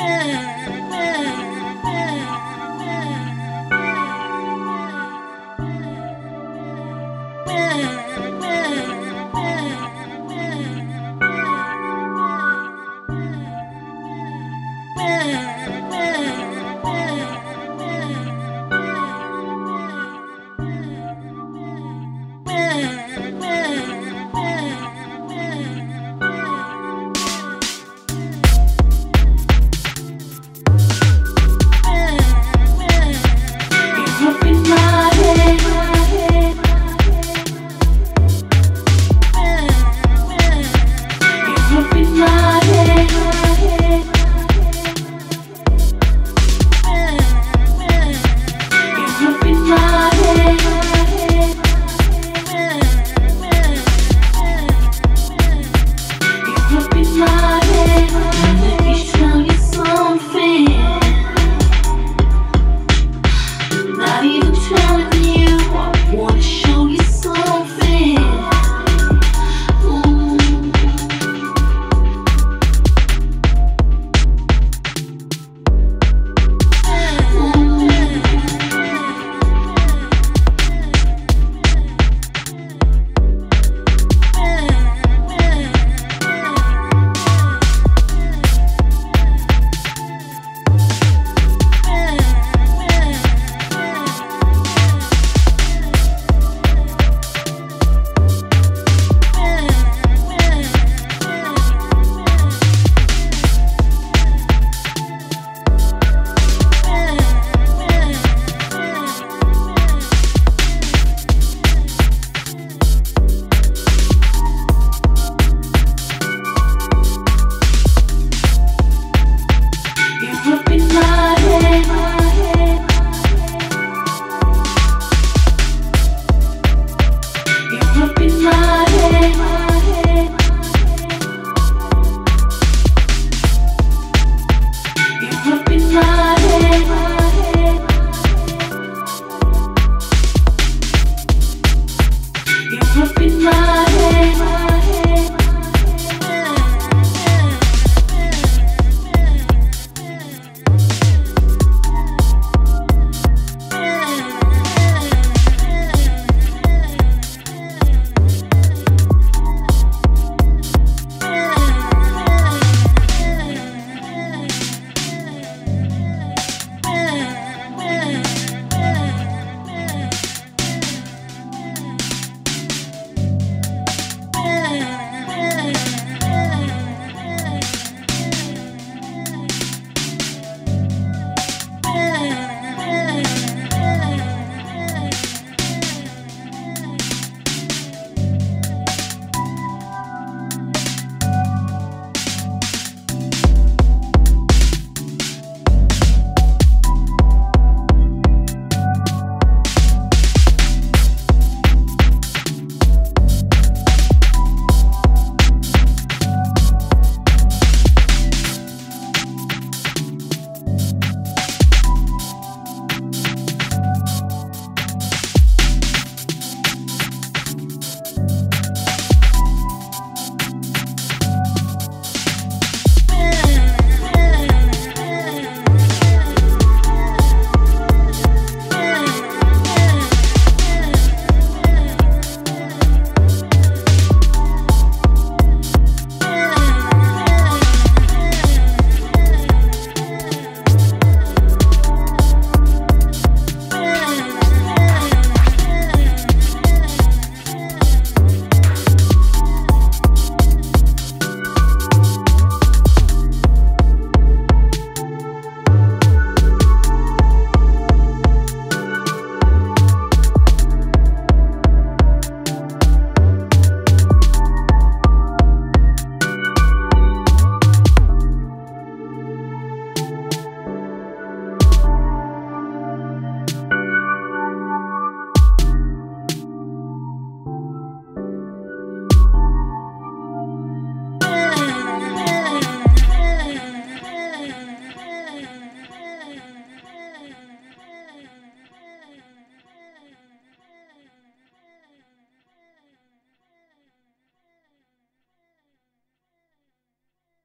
Mm-hmm.